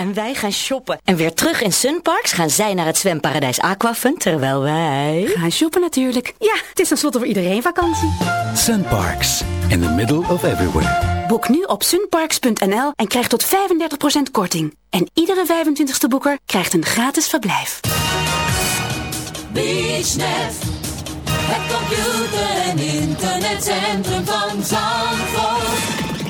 En wij gaan shoppen. En weer terug in Sunparks gaan zij naar het zwemparadijs Aquafun, terwijl wij... Gaan shoppen natuurlijk. Ja, het is tenslotte voor iedereen vakantie. Sunparks, in the middle of everywhere. Boek nu op sunparks.nl en krijg tot 35% korting. En iedere 25ste boeker krijgt een gratis verblijf. BeachNet, het computer- en internetcentrum van Zandvoort.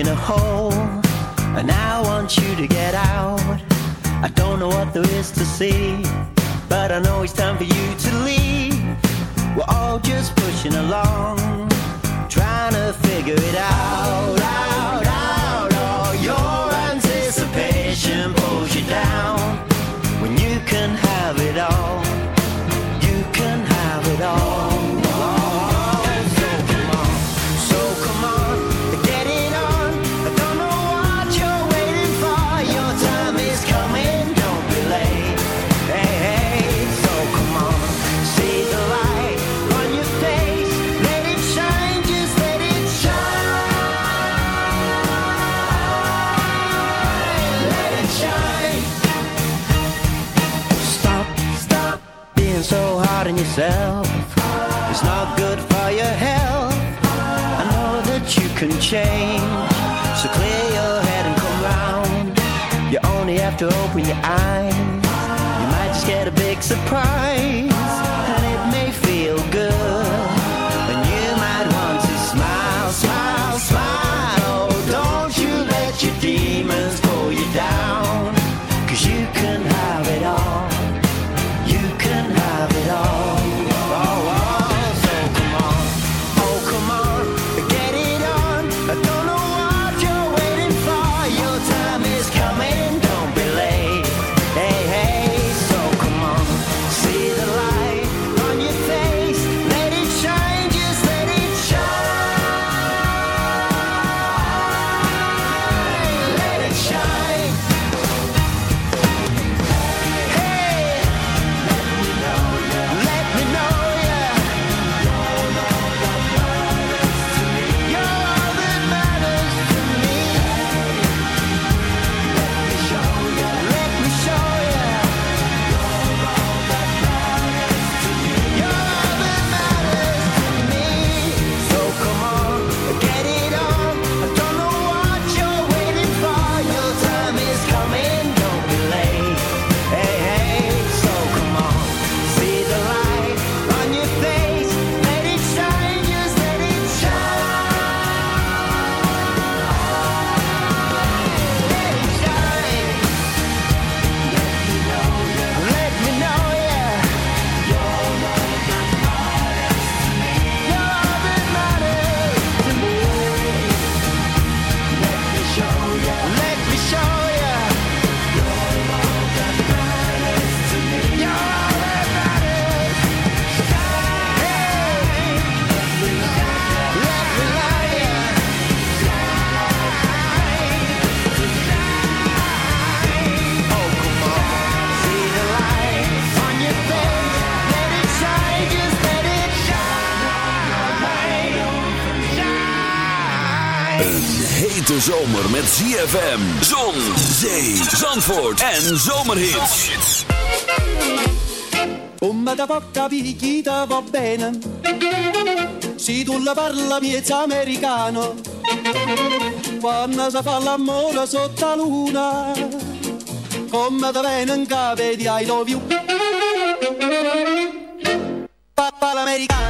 in a hole. shame. So clear your head and come round. You only have to open your eyes. You might just get a big surprise. met ZFM. Zon, zee, zandvoort en zomerhits. Come da porta picchita va bene. Si tu la parla miezza americano. Quando si fa l'amore sotto luna. Come da bene in di I love you. Papa l'americano.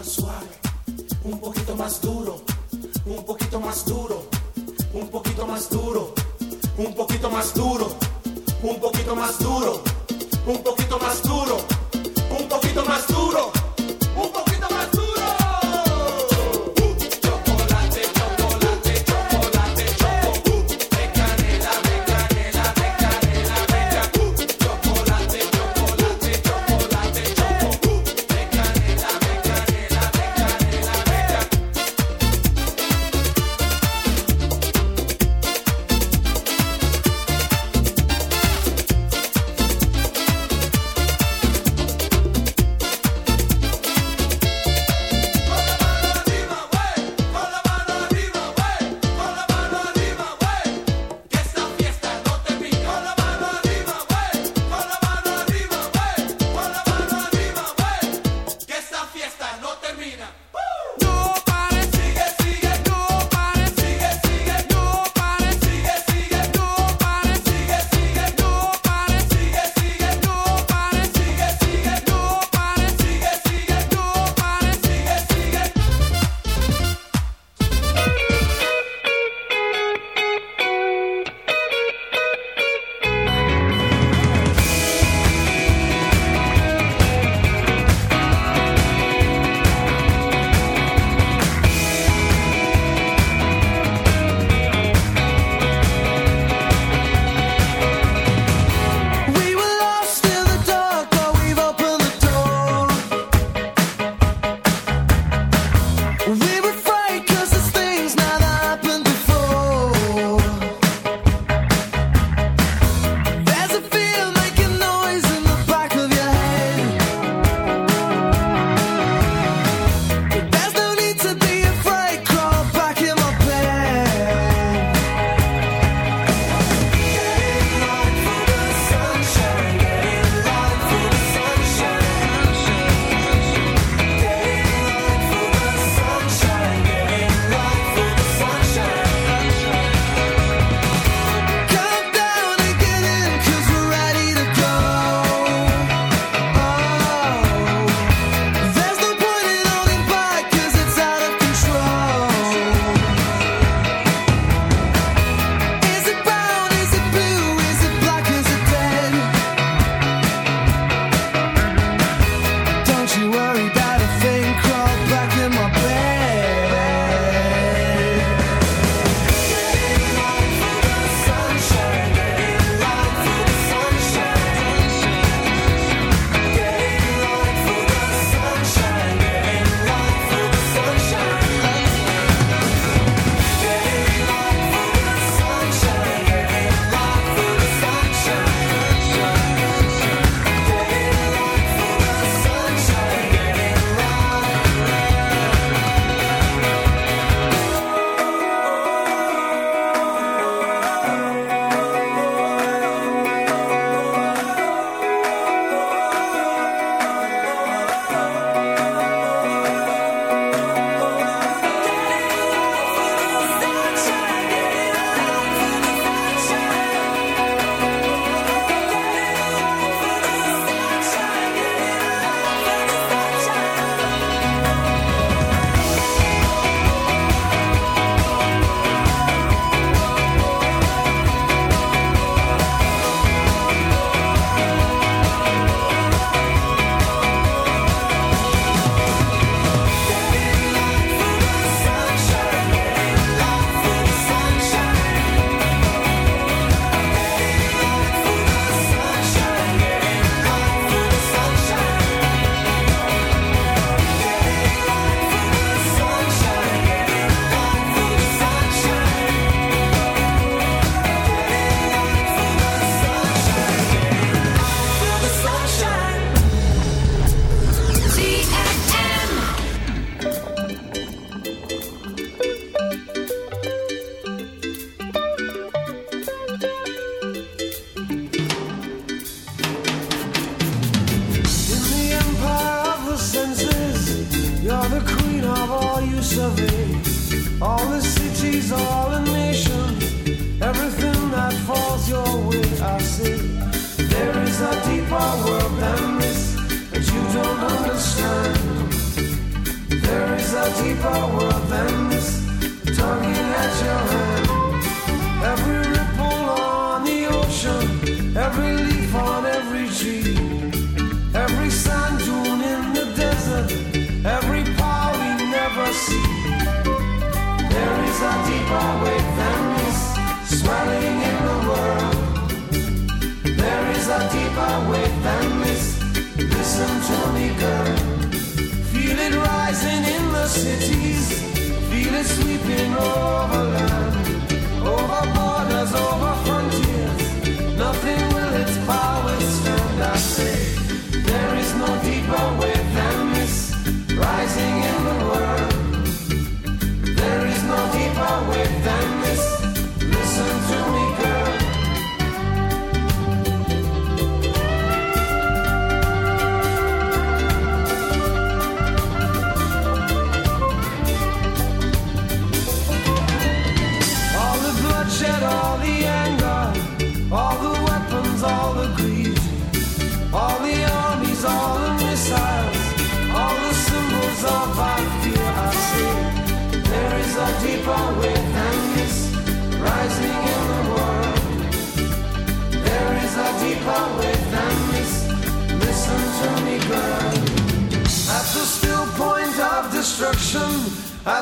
más suave, un poquito más duro, un poquito más duro, un poquito más duro, un poquito más duro, un poquito más duro, un poquito más duro, un poquito más duro.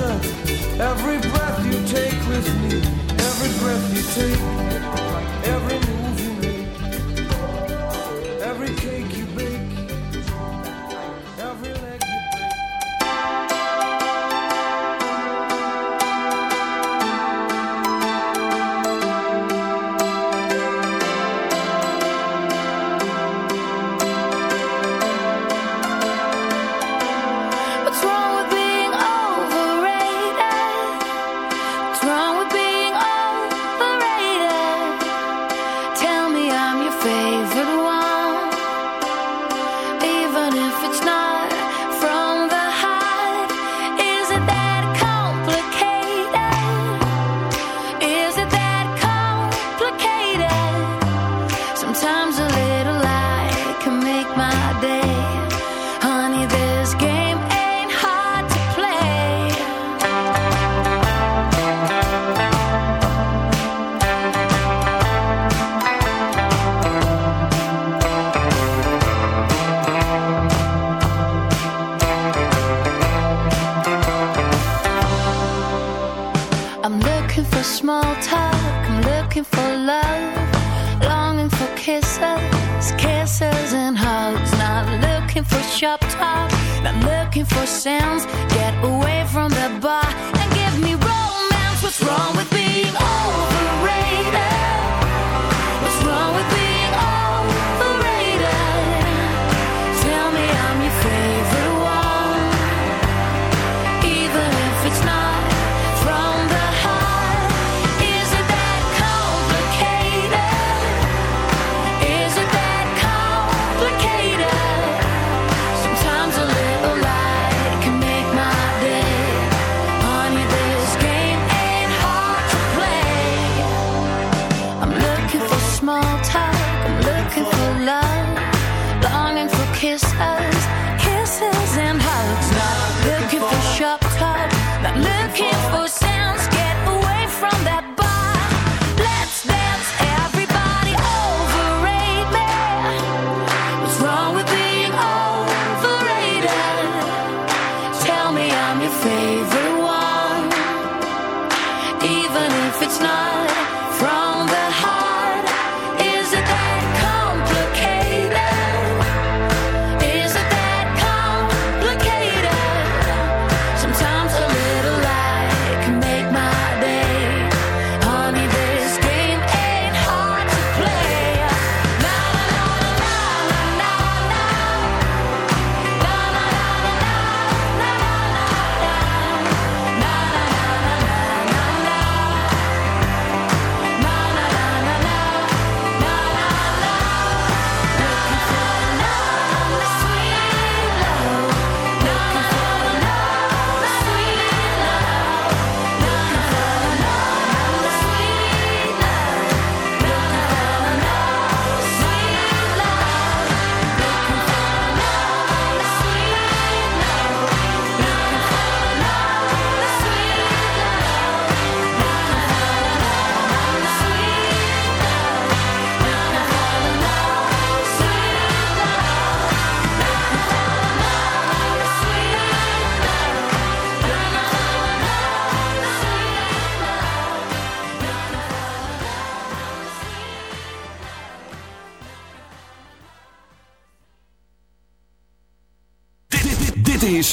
Every breath you take with me, every breath you take.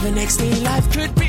the next day, life could be.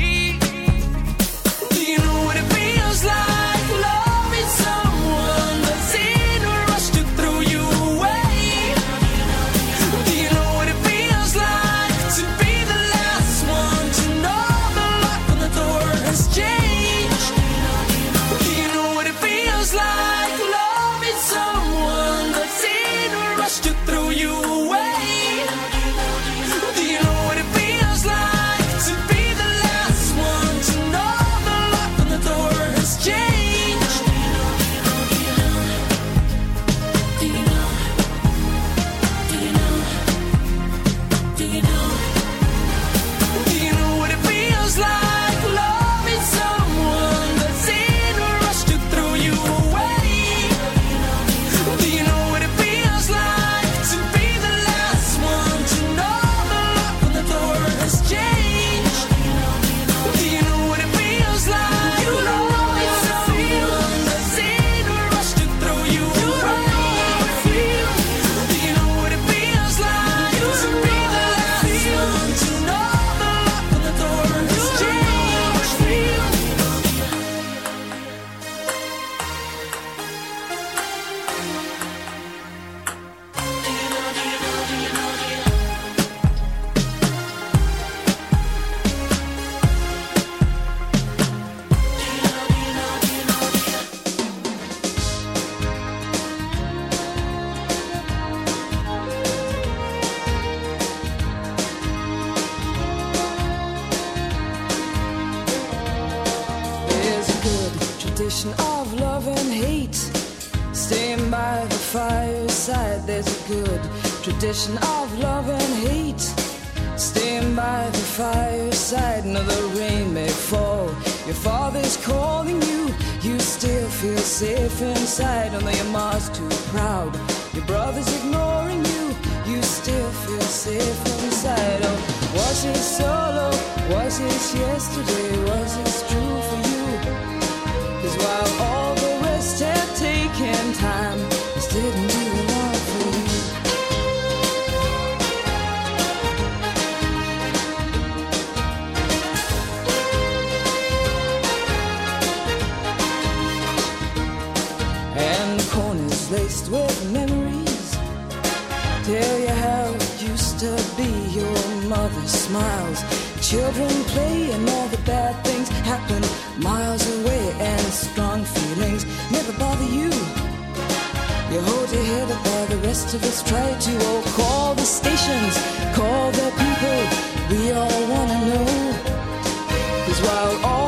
Us try to. Oh, call the stations, call the people. We all wanna know. Cause while all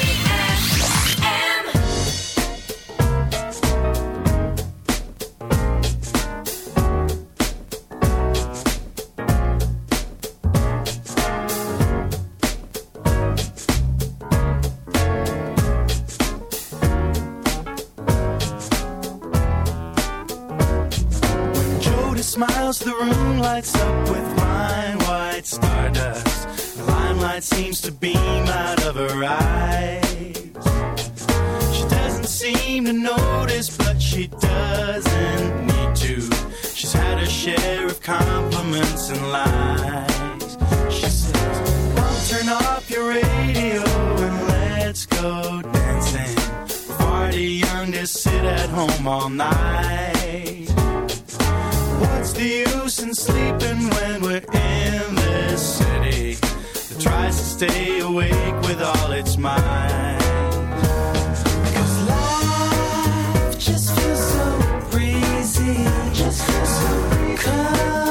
The room lights up with fine white stardust. The limelight seems to beam out of her eyes. She doesn't seem to notice, but she doesn't need to. She's had her share of compliments and lies. She says, Mom, turn off your radio and let's go dancing. Too young to sit at home all night. The use in sleeping when we're in this city that tries to stay awake with all its might? life just feels so breezy, just feels so comfortable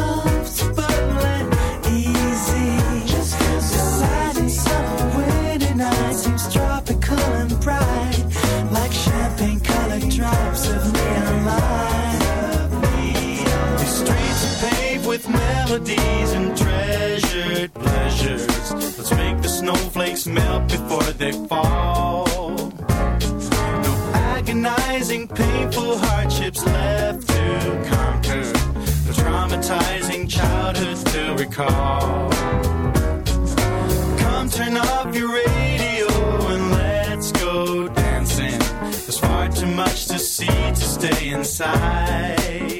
melodies and treasured pleasures. Let's make the snowflakes melt before they fall. No agonizing, painful hardships left to conquer. No traumatizing childhood to recall. Come turn off your radio and let's go dancing. There's far too much to see to stay inside.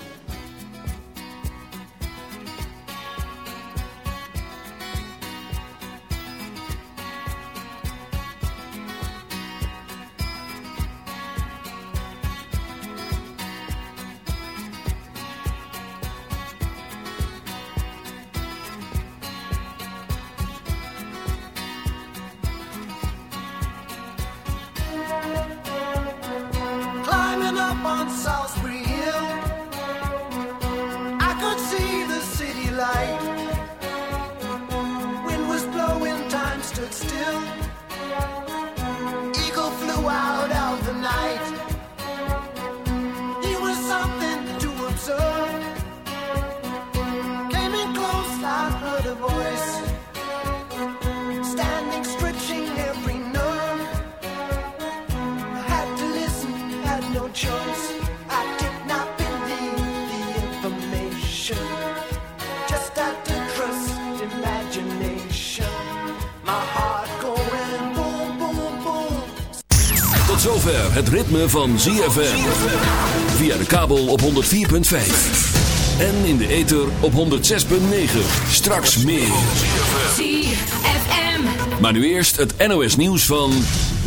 sauce. Het ritme van ZFM. Via de kabel op 104.5. En in de ether op 106.9. Straks meer. ZFM. Maar nu eerst het NOS nieuws van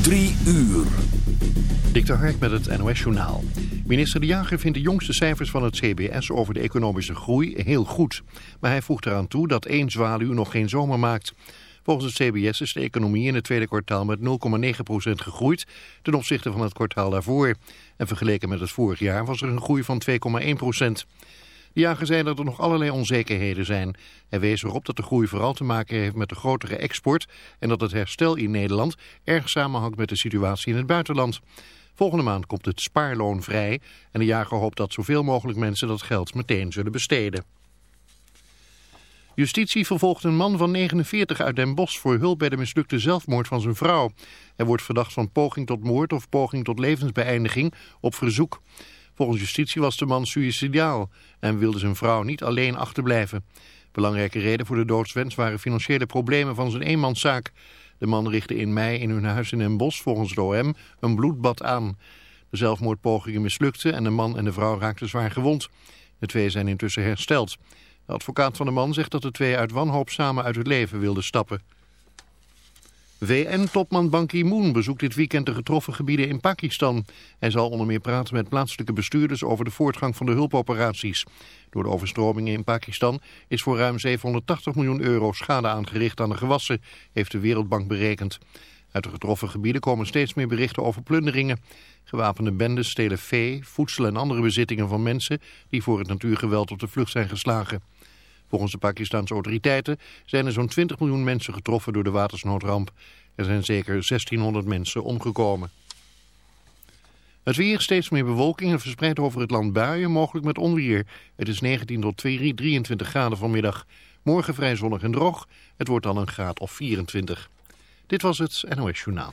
3 uur. Dik Hark met het NOS Journaal. Minister De Jager vindt de jongste cijfers van het CBS over de economische groei heel goed. Maar hij voegt eraan toe dat één zwaluw nog geen zomer maakt. Volgens het CBS is de economie in het tweede kwartaal met 0,9% gegroeid ten opzichte van het kwartaal daarvoor. En vergeleken met het vorig jaar was er een groei van 2,1%. De jager zei dat er nog allerlei onzekerheden zijn. Hij wees erop dat de groei vooral te maken heeft met de grotere export... en dat het herstel in Nederland erg samenhangt met de situatie in het buitenland. Volgende maand komt het spaarloon vrij... en de jager hoopt dat zoveel mogelijk mensen dat geld meteen zullen besteden. Justitie vervolgt een man van 49 uit Den Bosch voor hulp bij de mislukte zelfmoord van zijn vrouw. Hij wordt verdacht van poging tot moord of poging tot levensbeëindiging op verzoek. Volgens justitie was de man suïcidaal en wilde zijn vrouw niet alleen achterblijven. Belangrijke reden voor de doodswens waren financiële problemen van zijn eenmanszaak. De man richtte in mei in hun huis in Den Bosch volgens de OM een bloedbad aan. De zelfmoordpogingen mislukten en de man en de vrouw raakten zwaar gewond. De twee zijn intussen hersteld. De advocaat van de man zegt dat de twee uit wanhoop samen uit het leven wilden stappen. VN-topman Ban Ki-moon bezoekt dit weekend de getroffen gebieden in Pakistan. Hij zal onder meer praten met plaatselijke bestuurders over de voortgang van de hulpoperaties. Door de overstromingen in Pakistan is voor ruim 780 miljoen euro schade aangericht aan de gewassen, heeft de Wereldbank berekend. Uit de getroffen gebieden komen steeds meer berichten over plunderingen. Gewapende bendes stelen vee, voedsel en andere bezittingen van mensen die voor het natuurgeweld op de vlucht zijn geslagen. Volgens de Pakistanse autoriteiten zijn er zo'n 20 miljoen mensen getroffen door de watersnoodramp. Er zijn zeker 1600 mensen omgekomen. Het weer, steeds meer bewolking en verspreid over het land buien, mogelijk met onweer. Het is 19 tot 23 graden vanmiddag. Morgen vrij zonnig en droog. Het wordt dan een graad of 24. Dit was het NOS Journaal.